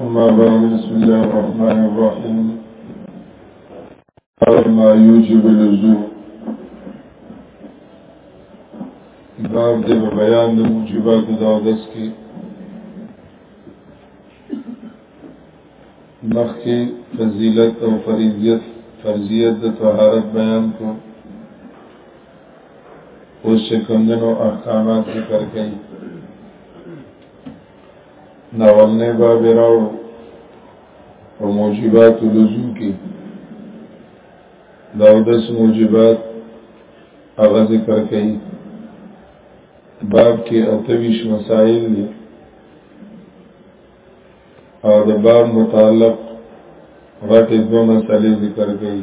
أما بعد بسم الله الرحمن الرحيم ما يوجب اللزوم باب دې بیان د موجبات د اودس کې مخکې فضیلت او فریضیت فرضیت د طهارت بیان کو اوس څنګه نو احکامات ذکر کړي ناولنې باب راو په موجبات لزوم کې دا داس موجبات هغه ذکر کړي باب کې اتویش مسائل دي او د باب متعلق غټې دوه مسلې ذکر کړي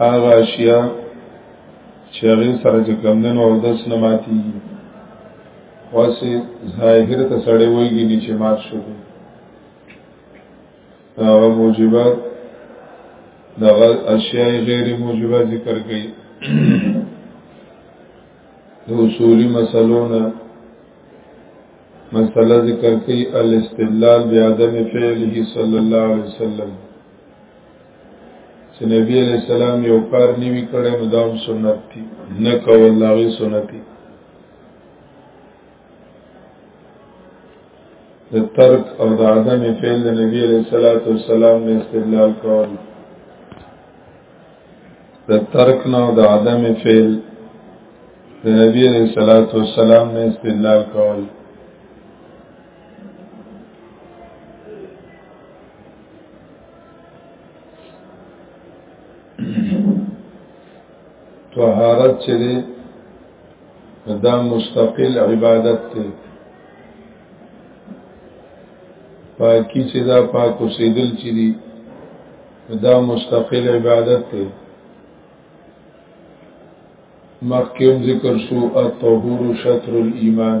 هغه اشیا چې هغه سره چې کمندن او دس نه ماتي واسه ظاهر ته سړی وایي نیچه مات شو هغه موجبات دغه اشیاء غیر موجبه ذکر کړي د اصولي مسلو نه مسله ذکر کړي الاستدلال بعدم فعله صلی الله علیه وسلم چې نبی علیہ السلام یو کار نیوی کړی نو دام سنت دی نه کول لاغی سنت دی د ترک او د عدم فعل د نبی علیہ الصلوۃ والسلام نه استدلال کول د ترک نه او د عدم فعل د نبی علیہ الصلوۃ والسلام نه استدلال کول طهارت چې دی دا مستقل عبادت دی پاکی چې دا پاک اوسېدل چې دی دا مستقل عبادت دی مخکې ذکر شو الطهور شطر الايمان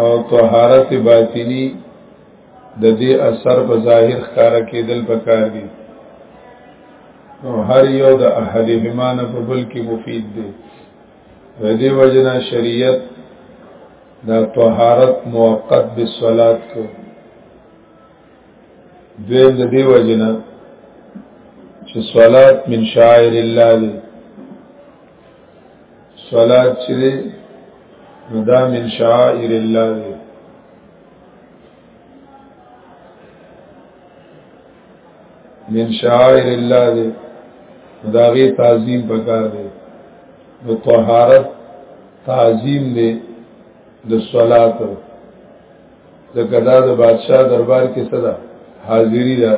او طهارت باطنی د دې اثر په ظاهر ښکارا کېدل پکار دي نو هر یو د احد همانه په بل کې مفید دی د دې وجنه شریعت دا طهارت موقت بالصلات کو دویم د دې وجنه چې صلات من شاعر الله دی صلات چې دی نو دا من شعائر الله دی من شعائر الله دی نو دا غي تعظیم پکار دی نو طهارت تعظیم دی د صلات د ګدا د بادشاہ دربار کې صدا حاضری ده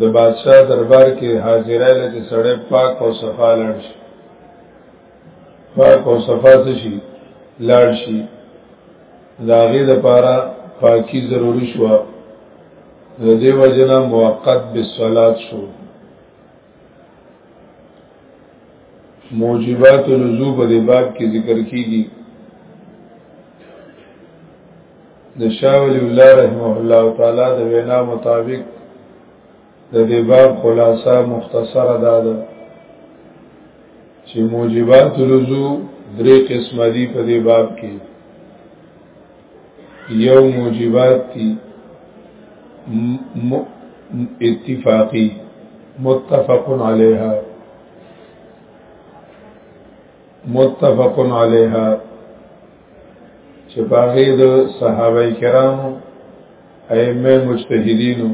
د بادشاہ دربار کې حاضرای له چې سړی پاک او صفا لاړ شي پاک او صفا څه شي لاړ شي دا غي د پاره پاکي ضروری شو د دې وجنا موقت بالصلات شو موجبات الوضو په دې باب کې ذکر کیږي د شاه ولی الله رحمه الله تعالی د وینا مطابق د دې باب خلاصه مختصره ده ده چې موجبات الوضو درې قسم دي په دې باب کې یو موجبات دي اتفاقی متفق علیها متفق علیها چې باغې د صحابه کرامو ائمه مجتهدینو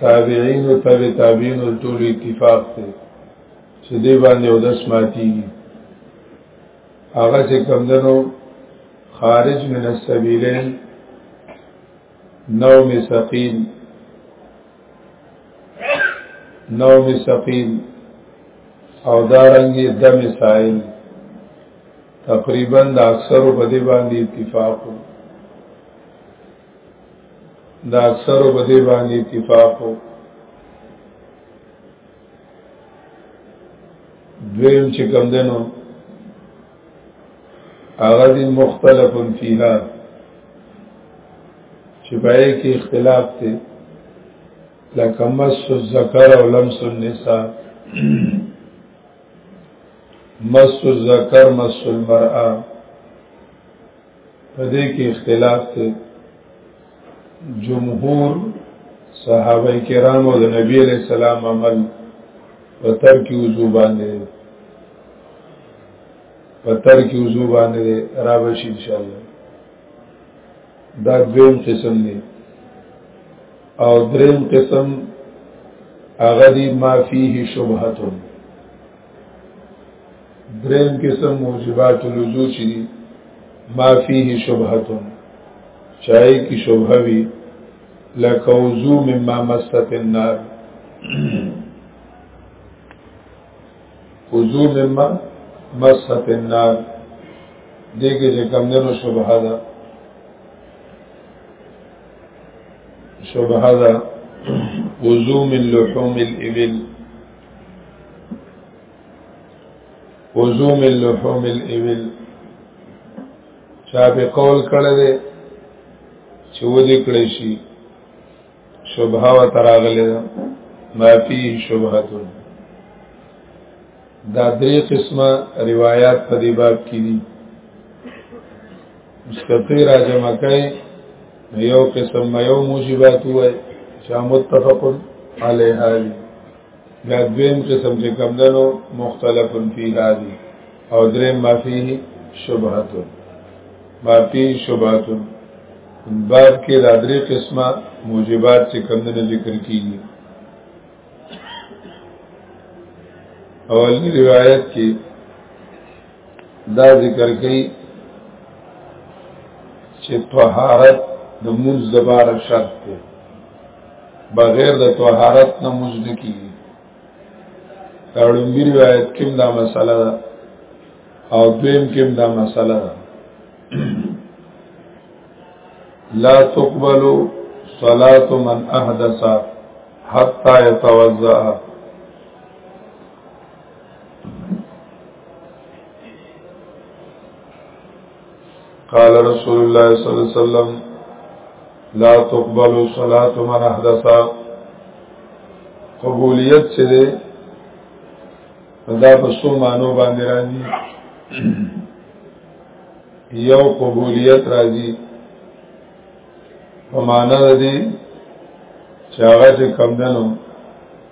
تابعین او تبع تابعین ټول اتفاق دی چې دی باندې او داس ماتي هغه چې کمندنو خارج من السبیلین نوم ثقیل نوم ثقیل او دارنګي دم سائل تقریبا د اکثر په دې باندې اتفاق د اکثر په دې باندې اتفاق دویم چې کوم دنو هغه دي مختلف فيها چې پای کې اختلاف دی لکه مس الذکر او لمس النساء مس الذکر مس المرأه په دې کې اختلاف دی جمهور صحابه کرام او د نبی علیہ السلام عمل په تر کې وضو باندې په تر کې وضو باندې راوشي ان شاء الله دا دویم قسم دی او دریم قسم هغه دی ما فيه شبهتون دریم قسم موجبات الوضو چی دی ما فيه شبهتون چای کی شبهه وی لکه وضو مما مست النار وضو مما مست النار دیگه چې کم دنو شبهه ده شبهه ده وضو من لحوم الابل وزوم اللحوم الابل چا په قول کړه دې چې و دې کړې شي شبهه و تراغله ما فيه شبهه دا درې قسمه روایت په دې باب کې دي مستقی را جمع کئی یو قسم یو موجبات ہوئی چا متفق علیہ دی بیا دویم قسم چې کم دنو مختلف فیها دی او دریم ما فیه شبهتون ما فیه شبهتون باب کې دا درې قسمه موجبات چې کم دنو ذکر کیږي اول روایت کې دا ذکر کوي چې طهارت د موز د بار شرط دی بغیر د طهارت نه موز نه کیږي دا لومبي روایت کې دا مسله ده او دویم کې دا مسله ده لا تقبل صلاة من احدث حتى يتوضأ قال رسول الله صلى الله عليه وسلم لا تقبل صلاة من احدث قبولیت چې ده دا په څو مانو باندې راځي یو قبولیت راځي په معنا ده چې هغه چې کم دنو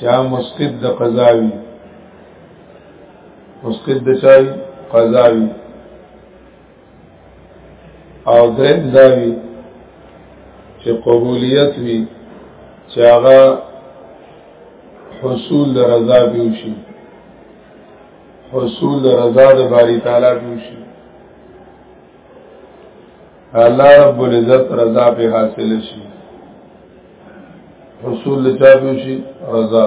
چا مسقط د قضاوی مسقط د چای قضاوی او درم داوی چې قبولیت وی چې هغه حصول د رضا بیوشي حصول د رضا د باری تعالی بیوشي الله رب العزت رضا په حاصل شي رسول له چا به شي رضا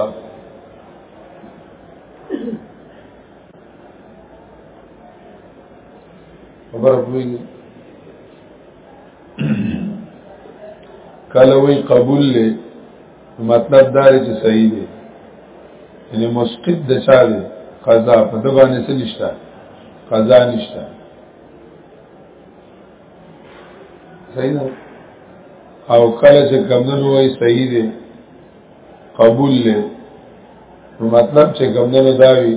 خبره کوي کله وی قبول له مطلب دار چې صحیح دی یعنی مسقط د چا دی قضا په دغه نسل نشته قضا نشته صحیح نه او کله چې کمدن وای صحیح دی قبول دی نو مطلب چې کمدن داوی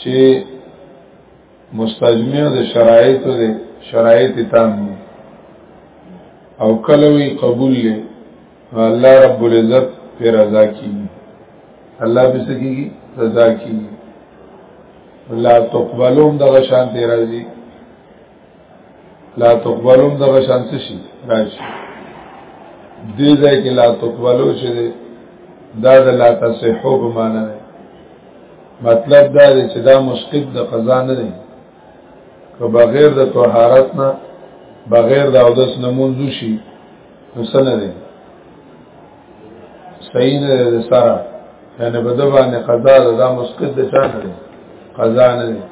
چې مستجمع د شرایط دی شرایط تام او کله وی قبول دی الله رب العزت پر رضا کی الله به سکی رضا کی لا تقبلون دغه شان دی راځي لا تقبلون دغه شانس شي راشي دې ځای کې لا تقبلو چې دا د لا تصحو په معنا ده مطلب دا دی چې دا مسقط د قضا نه دی که بغیر د طهارت نه بغیر د اودس نه مونږ شي نو سنه دی صحیح نه ده سره یعنی بده باندې قضا ده دا مسقط ده چا نه ده قضا نه ده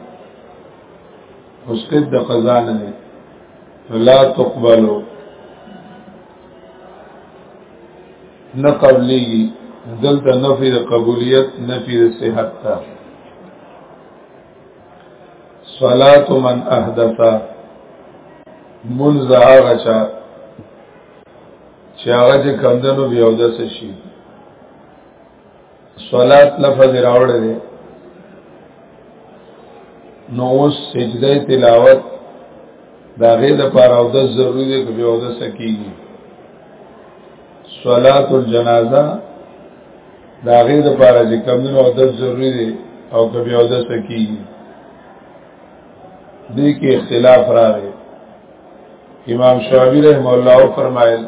مسقط د قضا نه دی لا تقبلو نه قبليږي دلته نفي د قبولیت نفي د صحت تا صلات من احدث منذ هغه چا چې هغه چې کمدنو بیا ودس شي صلات لفظ راوړل دي نو اوس سجده تلاوت دا غي د پاره او د ضروري دی کوي او د سکیږي صلات الجنازه دا غي د پاره چې کمونو او د ضروري دی او کوي او د سکیږي دې کې اختلاف راغی امام شافعی رحم الله فرمایل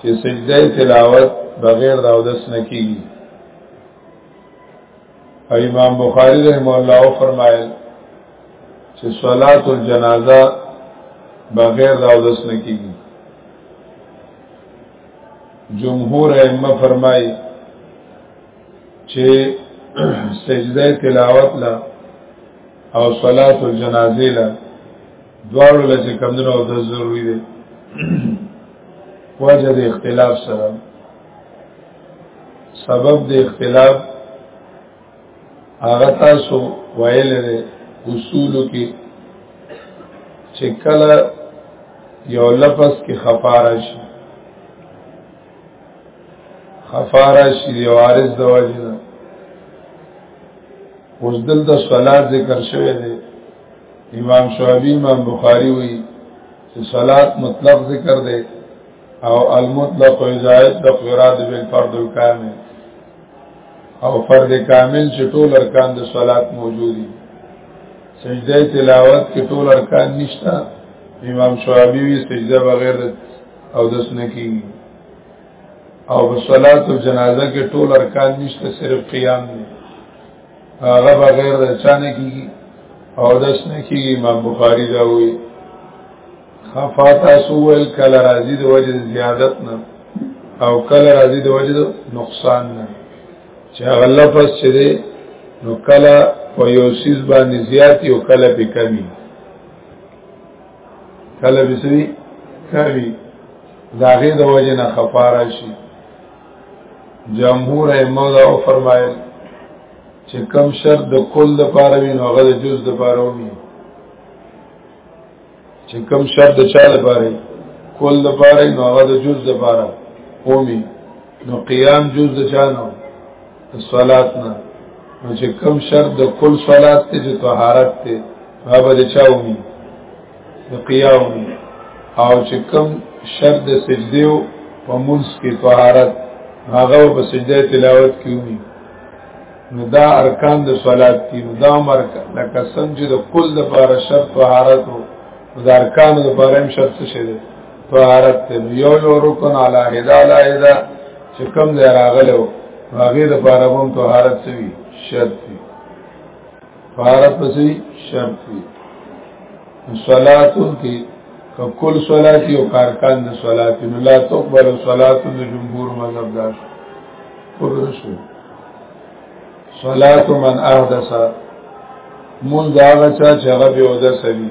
چې سجده تلاوت بغیر د اودس نه کیږي او امام بخاری رحم الله فرمایل چې صلات الجنازه بغیر د اودس نه کیږي جمهور ائمه فرمایي چې سجده تلاوت لا او صلات الجنازه لا دواړو له چې کمونو د ضروری دي وجه د اختلاف سره سبب د اختلاف هغه تاسو ویل دي اصول کې چې کله یو لفظ کې خفارش خفارا شي دی وارث د واجب اوس دلته صلات ذکر شوی دی امام شعبی امام بخاری وی چې صلات مطلق ذکر دی او المطلق زائد د قراد بالفرض الکامل او فرد کامل چې ټول ارکان د صلات موجود دي سجده تلاوت کې ټول ارکان نشته امام شعبی وی سجده بغیر د او دس نه کیږي او په صلات او جنازه کې ټول ارکان نشته صرف قیام دی هغه بغیر د چا نه کیږي او دس نه کیږي امام بخاری دا وایي خفاتا سوول کله راضی د وجه زیادت نه او کله راضی د وجه نقصان نه چې هغه لفظ چې دی نو کله په یو سیز باندې زیات او کله په کمی کله بسوي کوي داغه د وجه نه خفاره شي جمهور ائمه دا فرمایل چې کم شرط د کل د پاره وي نو غل جز د پاره وي چې کم شرط د چا د پاره کل د پاره نو غل جز د پاره وي نو قیام جز د چا نو صلات نه نو چې کم شرط د کل صلات ته چې طهارت ته هغه د چاومي د قیام او چې کم شرط د سجده او په منځ کې طهارت هغه په سجده تلاوت کې ومي نو دا ارکان د صلات دي نو دا مرک لکه څنګه چې د کل د لپاره شرط طهارت او د ارکان د لپاره هم شرط څه شي طهارت ته یو یو رکن علی هدا لا هدا چې کم دی راغلو هغه د پاره هم طهارت سوي شرط دی طهارت پسې شرط دی صلاتون کې کل صلات یو کارکان د صلات نو لا تقبل صلات د جمهور مذهب دار ورسو صلات من احدث مون دا غچا چې هغه به ودا سوي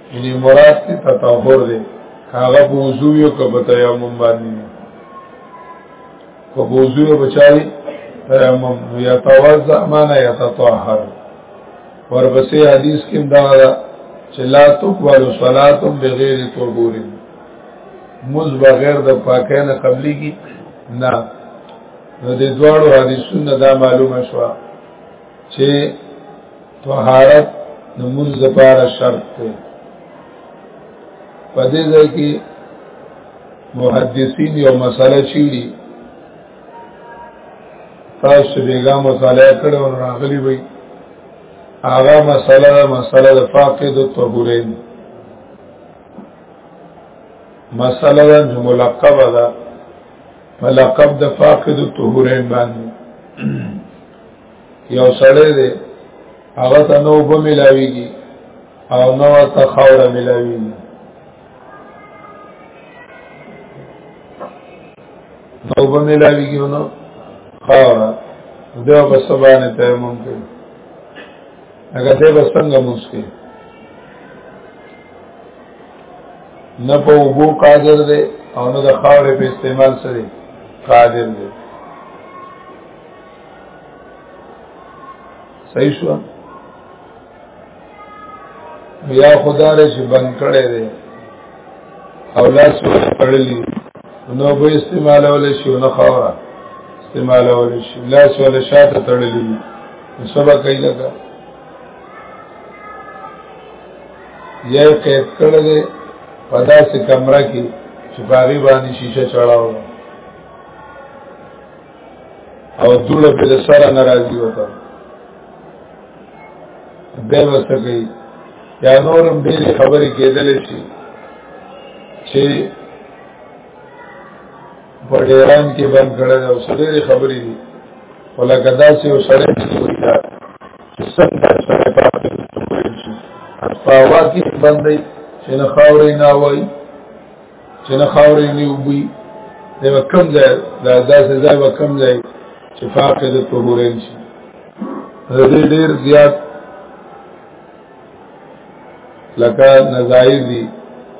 یعنی مراد ته تطهر دی هغه وضو یو کبه تیمم باندې کو وضو یو بچای تیمم یا توضع معنا یا تطهر ورپسې حدیث کې دا چې لا تقبل صلات بغیر طهور مز بغیر د پاکه نه قبلي کی نه نو د دوړو حدیثونو دا معلومه شوه چې طهارت د موږ لپاره شرط دی په دې ځای کې محدثین یو مسله چیړي تاسو بیګا مسله کړو او راغلی وي هغه مسله ده مسله د فاقد الطهورین مسله ده چې ملقب ده ملقب د فاقد الطهورین باندې یو سړی دی هغه ته نو به ملاویږي او نو ته خوره ملاویږي نو به ملاویږي نو خوره دا په سبانه ته ممکن هغه ته به څنګه مشکل نه په وګو قادر دی او نه د خاورې په استعمال سره قادر دی صحیح شو یا خدا رې چې بند کړي دي او لاس پړلي نو به استعمالول شي نه خاورا استعمالول شي لاس ولا شاته تړلي سبا کوي لګا یا قید کړل دي په داسې کمره کې چې باغی باندې شیشه چړاو او دوله په سره ناراضي وته به وسګي یا نورم ډېر خبرې کېدل شي چې په ډیران کې بند کړه او سړي خبرې دي ولکه داسې او سړی چې وي دا چې څنګه سړی پاتې کیږي په واکه باندې چې نه خاورې نه وایي چې نه خاورې نه وبوي دا کم ځای دا داسې ځای به کم ځای چې فاقد طهورین شي د دې ډېر زیات لکه نظایر دي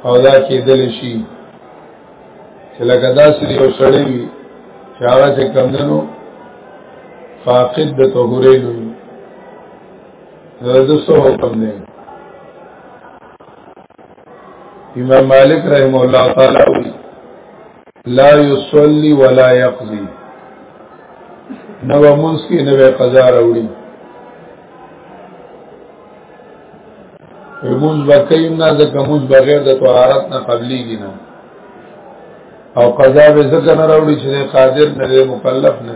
او دا کېدل شي چې لکه داسې یو سړی وي چې هغه چې کمدنو فاقد د طهورین وي دا د څه حکم دی امام مالک رحم الله تعالی وی لا یصلی ولا یقضی نو منس کې نو قضا راوړي ومنز بکیم نه ځکه منز بغیر د طهارت نه قبليږي نه او قضا به ځکه نه راوړي چې قادر نه مکلف نه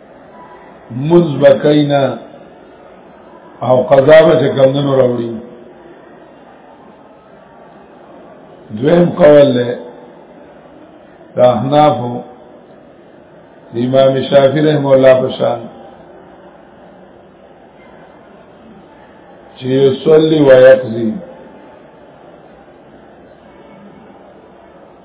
منز بکینا او قضا به چې کمدنو راوړي دویم قول له د احنافو د امام شافعي رحم الله په شان چې يصلي ويقضي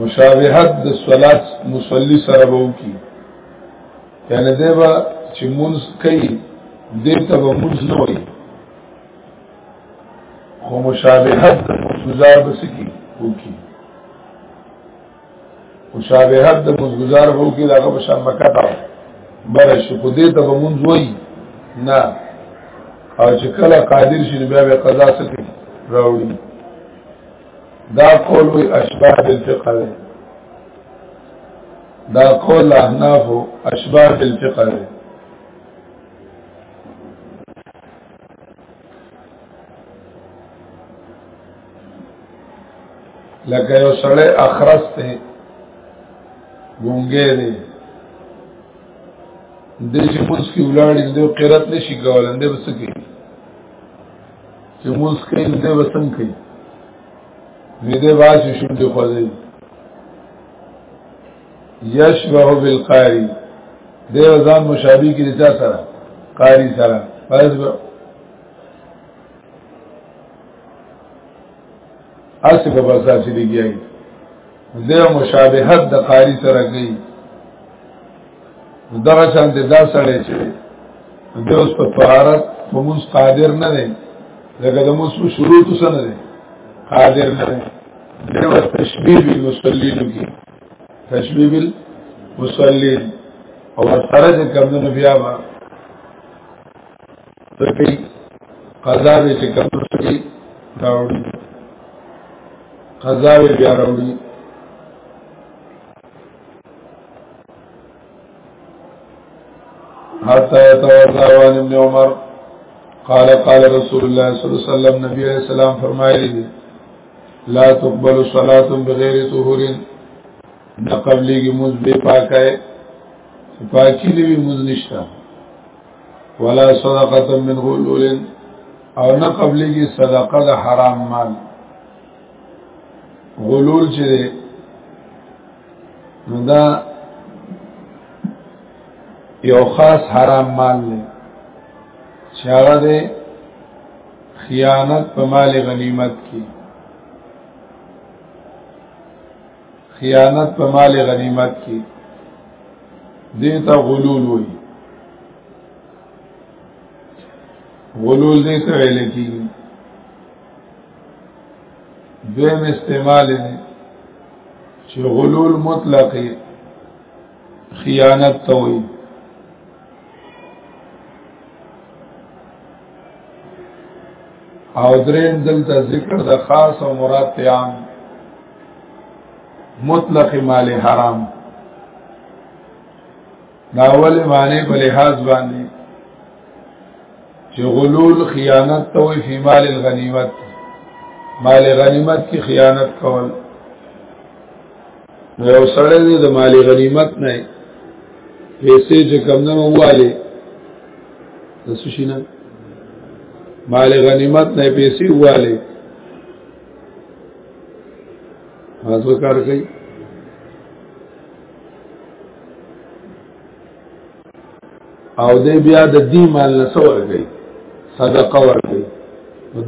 مشابهت د صلات مصلی سره وو کی یعنی دیبا چې مونږ کوي دیته به مونږ نه وي خو مشابهت د مزګزار بس کی وو کی مشابهت د مزګزار وو کی داغه په شان مکه تا بر شي خو دیته به مونږ وي نه او چې کله قادر شي بیا به قضا سکی راوړي دا قول وی اشباع بالفقه ده دا قول احناف اشباع بالفقه ده لکه یو سړی اخرس ته ګونګې دی د چې موږ کې ولاړ دي قرات نشي کولای د بس کې چې موږ کوي نو دی وسنګ کوي نو دی باسي شونډې خوځي یشبه بالقاری دی ځان مشابه کې چا سره قاری سره پس اسی په بازار چې دیږي زه مشابهت د قاری سره کوي دغه شان د دا سره چې د اوس په طهارت په موږ قادر نه دی لکه د موږ شروع څه نه دی قادر نه دی دغه تشبیه المصلین کی تشبیه المصلین او سره د کمنو بیا ما تکي قضا به چې کوم شي راوړي قضا به بیا راوړي حتى يتوضا عن ابن عمر قال قال رسول الله صلى الله عليه وسلم نبی علیہ السلام فرمایلی دی لا تقبل صلاة بغیر طهور نه قبلېږي موږ به پاکه پاکي دی موږ نشته ولا صدقه من غلول او نه قبليږي صدقه د حرام مال غلول چې نو دا یو خاص حرام مال دی چې هغه دی خیانت په مال غنیمت کې خیانت په مال غنیمت کې دیتا غلول وی غلول دیتا ویل کی دویم استعمال دی چې غلول مطلق خیانت ته وی او درین دلته ذکر د خاص او مراد پیان مطلق مال حرام دا اول معنی په لحاظ باندې چې غلول خیانت توي په مال الغنیمت مال غنیمت کی خیانت کول نو یو سره دې د مال غنیمت نه پیسې چې کمندونو واله د سوشینا مال غنیمت نه پیسې واله حاضر کار کوي او دې بیا د دې مال نه څور کوي صدقه ور کوي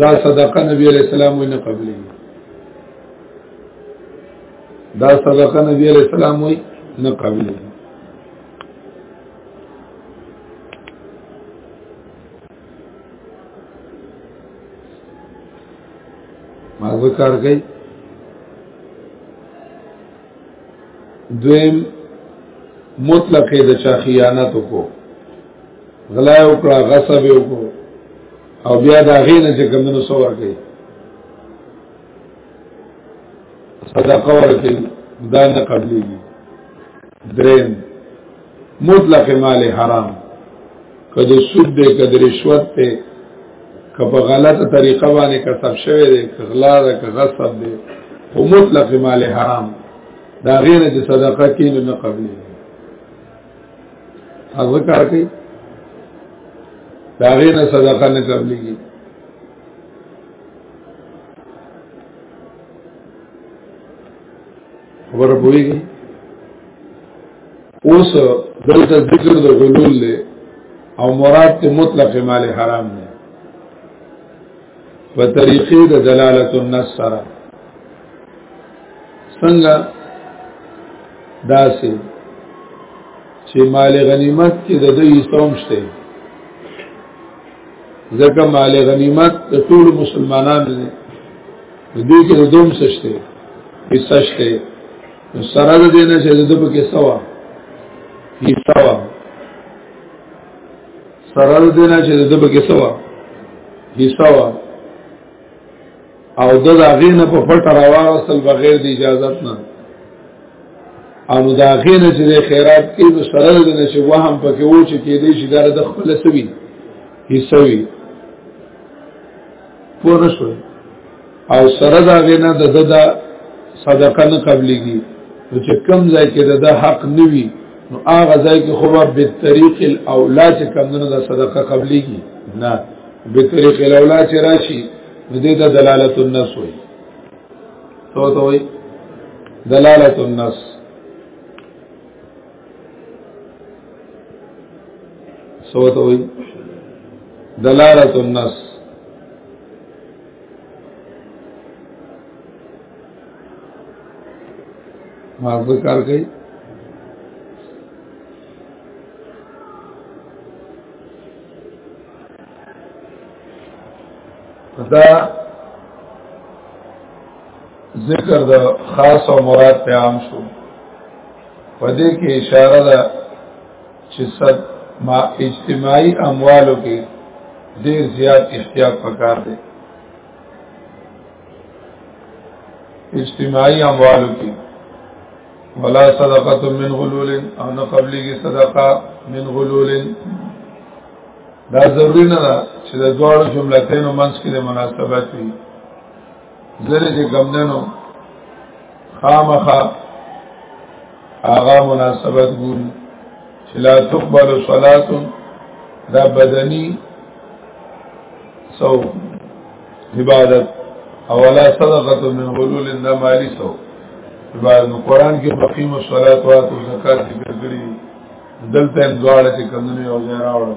دا صدقه نبی علیہ السلام وینه قبلې دا صدقه نبی علیہ السلام وی نه قبلې مازه کار کوي دویم مطلق د چا خیانت کو غلا او کړه غصب او کو او بیا دا غینه چې کمنو سور کوي صدقه ورکړي دا نه قبليږي دریم مطلق مال حرام کده سود دې کده رشوت ته کبه غلطه طریقه باندې کسب شوی دی غلا ده که غصب دی او مطلق مال حرام دا غیر چې صدقه کین نه قبلې هغه کار کوي دا غیر صدقه نه قبلېږي خبر پوهیږي اوس دلته ذکر د غلول له او مراد ته مطلق مال حرام نه په طریقې د دلالت النص سره څنګه داسې چې مال غنیمت کې د دې استوم شته ځکه مال غنیمت د ټول مسلمانانو دې کې د دوم سشته حصہ شته نو سره د دینه چې د دوه پکې سوا حصہ وا سره د دینه چې د دوه پکې سوا حصہ وا او د هغه نه په پټ راوړل بغیر د اجازه نه او دا غې نه چې خیرات کې د سره د نه چې وهم پکې و چې کې دې چې دا د خپل سوي حصہ وي پوه نه شوي او سره دا غینا د د دا صدقه نه قبليږي نو چې کم ځای کې د حق نه وي نو هغه ځای کې خو به طریق الاولا چې کم نه د صدقه قبليږي نه به طریق الاولا چې راشي نو دې ته دلالت النص وي تو ته وي دلالت النص سوته وي دلالت النص ما ذکر کوي دا ذکر د خاص او مراد پیغام شو په دې کې اشاره ده چې سب ما اجتماعي اموالو کې ډیر زیات احتیاط پکار دی اجتماعي اموالو کې ولا صدقه من غلول او نه قبلي کې صدقه من غلول دا ضروری نه ده چې د دواړو جملتینو منځ کې د مناسبت وي زره چې ګمدنو خامخا آغا مناسبت ګوري چې لا تقبل صلات دا بدني سو عبادت اولا صدقه من غلول النمالي سو عبادت نو قران کې بقیم الصلات او زکات ذکر کړی دلته دواړه چې کمونه او زیرا وړو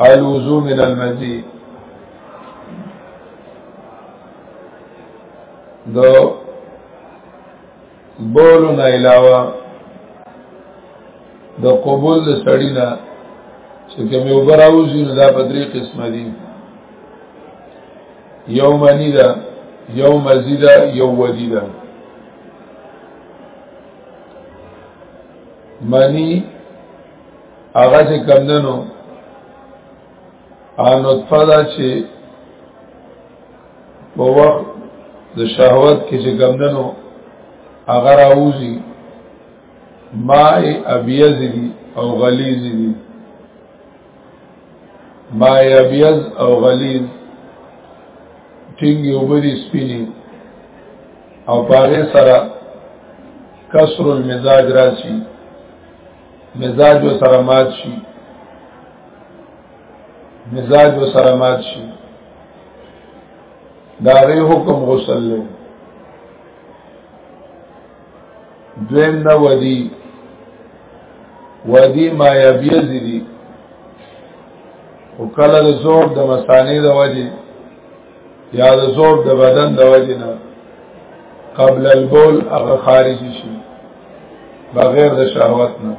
الوضو من المزی دو بولو نه علاوه د قبول د سړی نه چې کوم یو براوځي نو دا په درې قسمه دي یو منی ده یو مزی ده یو ودی ده منی هغه چې کمندنو ان نطفه دا چې په وخت د شهوت کې چې کمندنو هغه راوځي ماء ابيض دي او غليظ دي ماء ابيض او غليظ ټینګي وبري سپيني او پاره سره کسر المزاج راشي مزاج و سره مات شي مزاج و سره مات شي دا غي حکم غسل له دویم نه ودی ودی ما یبیز دی او کله د زور د مسانې د وجه یا د زوب د بدن د وجنه قبل البول هغه خارج شي بغیر د شهوت نه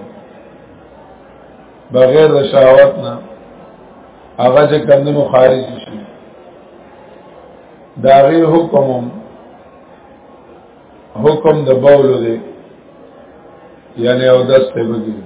بغیر د شهوت نه هغه چې کندنو خارج شي دا غیر حکم حکم د بول دی یعنی او دسته بگیری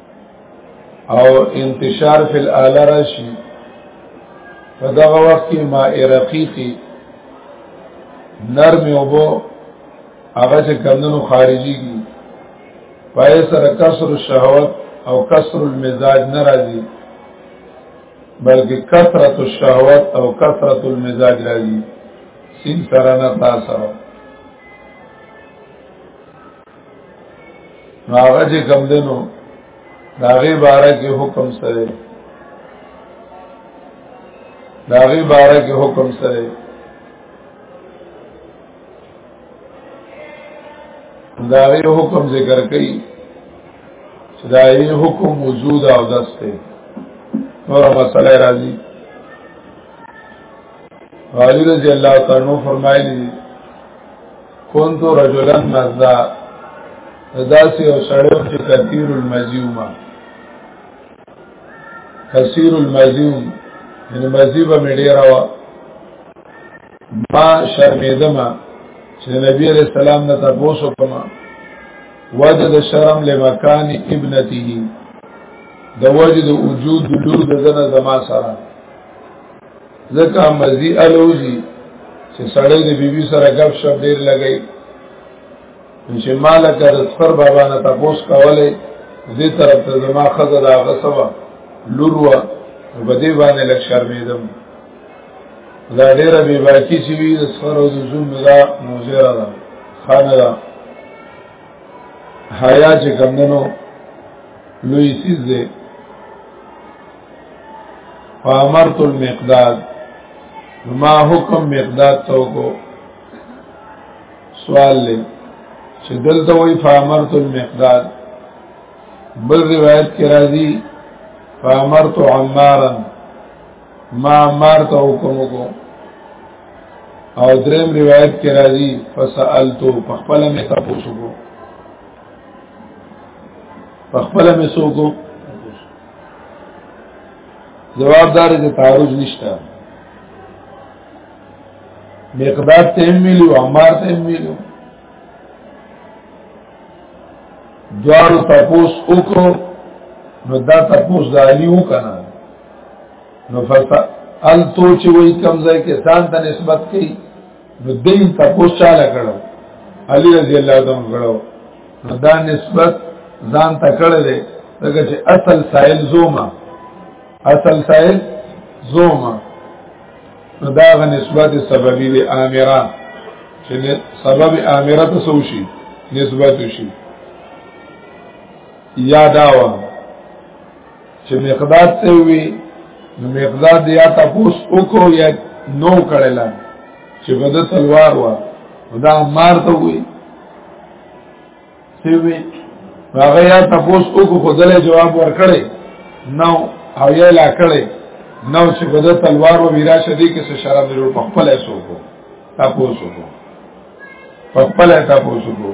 او انتشار فی الاله راشي په دغه وخت کې ما رقیقی نرم اوبو هغه چې کمندونو خارجي کی پای سره کسر الشهوات او کسر المزاج ناراضي بلکې کثرت الشهوات او کثرت المزاج راځي سین سره نه تاسو هغه چې کم دنو داغه باره کې حکم سره داغه باره کې حکم سره داغه حکم ذکر کړي چې دا یې حکم وجود او دسته نور مسله راځي علی رضی الله تعالی عنہ فرمایلی كنت رجلا مزدا داسې او سړیو چې کثیر المزیوم کثیر المزیوم یعنی مزیبه مې ډیره وا ما شرمېدم چې نبی علیہ السلام نه تاسو کوم وجد شرم لمکان ابنته د وجد وجود لور د زنه زما سره ځکه مزي الوزي چې سړی د بیبي سره غب شپ ډیر لګی چې مالک د سفر بابا نه تاسو کولای دې طرف ته زما خزه دا غسوا لوروا په دې باندې لک شرمېدم دا ډیره بی باکی چې وی د سفر او د زوم دا موزیرا ده خانه ده حیا چې کمندنو لوی سیز ده فامرت المقداد ما حکم مقداد ته وکړو سوال لې چې دلته وای فامرت المقداد بل روایت کې راځي فامرت عمارا ما عمار ته حکم وکړو او دریم روایت کې راځي فسالتو په خپل مې تاسو وکړو په خپل مې سوکو جواب دار چې تعارض نشته مقدار ته ملي او عمار ته ملي دوار تپوس وکړو نو دا تپوس د علي وکنه نو فتا ال تو چې وای کمزای کې ځان ته نسبت کړي نو دین تاسو چاله کړو علی رضی الله عنه کړو دا نسبت ځان ته کړل دی دغه چې اصل سائل زوما اصل سائل زوما نو دا غ نسبت سببی دی امره چې سبب امره ته سوشي نسبت شي یا داوا چې مقداد ته وی نو مقداد یا تاسو وکړو یا نو کړل چې بده تلوار و دا مار ته وی سی وی هغه یا تاسو وکړو خو دله جواب ورکړي نو او یا لا کړي نو چې بده تلوار و ویرا شدي کې څه شراب ضرور په خپل ایسو کو تاسو وکړو په خپل تاسو وکړو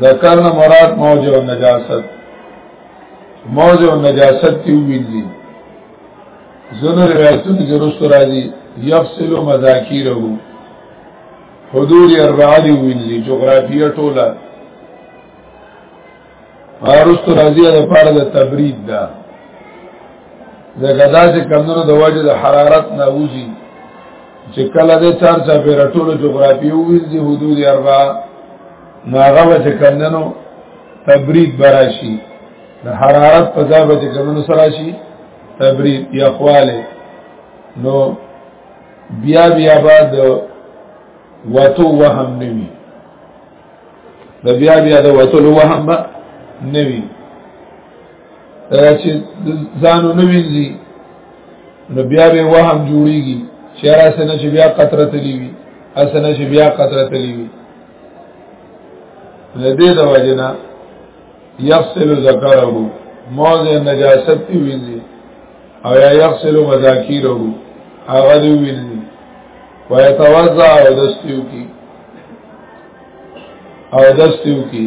ذکر نه مراد موجب النجاست موجب النجاست تی ویلی زنو روایتونو کې رسو راځي یفصل مذاکیره حدود اربعه دی ویلی جغرافیه ټوله فارست راضیه د پاره د تبرید ده د غدا چې کمونو د وجه د حرارت نه وځي چې کله د چار چا په رټولو جغرافي وځي حدود اربع ناغه به چې کمونو تبرید براشي د حرارت په ځای به چې کمونو سره شي تبرید یا خواله نو بیا بیا بعد وتو وهم نوي د بیا بیا د وتو وهم نوي چې ځانو نه وینځي نو بیا به وهم جوړیږي چې را سنه چې بیا قطره تلی وي اسنه چې بیا قطره تلی وي لدې د وجنا یغسل ذکره موزه نجاست دی وینځي او یا یغسل مذاکیره هغه دی وینځي ويتوضع او دستیو کی او دستیو کی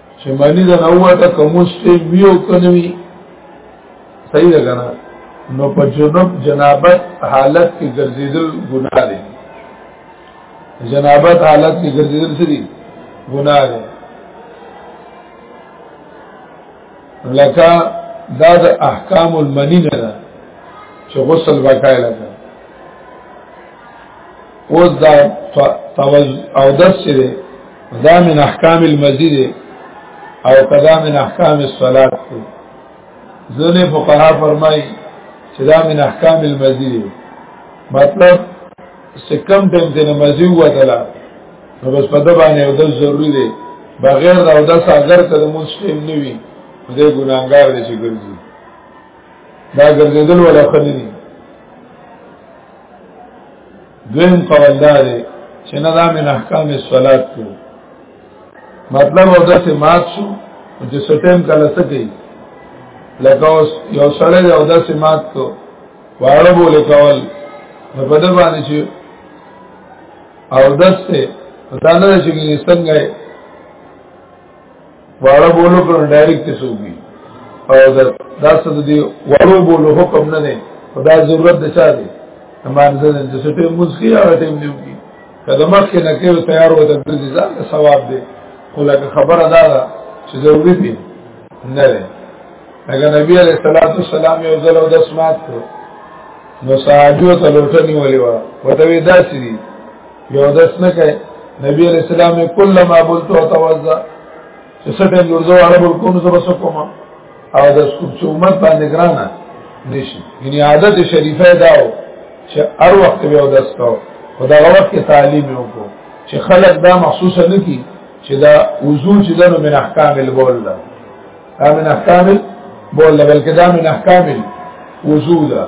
چې منی د نوته کومسته ویو کنوي صحیح ده کنه نو په جنوب جنابت حالت کې ګرځیدل ګناه دی جنابت حالت کې ګرځیدل څه دي ګناه دی لکه دا د احکام المنی نه ده چې غسل وکایله اوس دا توز او دس چې دی دا من احکام المزید او کدا من احکام الصلات دی ځنه فقها فرمایي چې دا من احکام المزید دی مطلب سکم ټیم ته نمازي وته نو بس په دبا نه او د ضروری دی بغیر دا او د ساګر ته مسلم نه وي دې ګناګار دي چې ګرځي دا ګرځیدل ولا خنني دویم قول دا دی چې نه دا من احکام الصلات کو مطلب او داسې مات شو چې سټیم کله سکی لکه اوس یو سړی دی او داسې مات کو واړه بوله کول نو په دې باندې چې او داسې دا نه چې څنګه واړه بولو پر ډایرکټ سوبي او دا داسې د دې واړو بولو حکم نه دی خدا ضرورت د چا دی مانځه د سټې مسکی هغه ټیم دی کی کله مخکې نه کېو تیار و د دې ځان ثواب دی خو لکه خبره دا ده چې ضروري دی نه دی هغه نبی علیہ الصلوۃ والسلام یو ځل د اسمات نو صحابیو ته لوټنی ولې و وته وی داسې دي یو دس نه کوي نبی علیہ السلام کله ما بولته او توزا چې سټه ګرځو عرب کوم زو بس کوم او د سکوت امت باندې ګرانه نشي یعنی عادت شریفه داو چې هر وخت به دس کو خدا وخت کې تعلیم وکړو چې خلک دا محسوس نه کی چې دا وضو چې دنو من احکام البول ده دا من احکام البول ده بلکې دا من احکام الوضو ده